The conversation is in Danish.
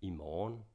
i morgen.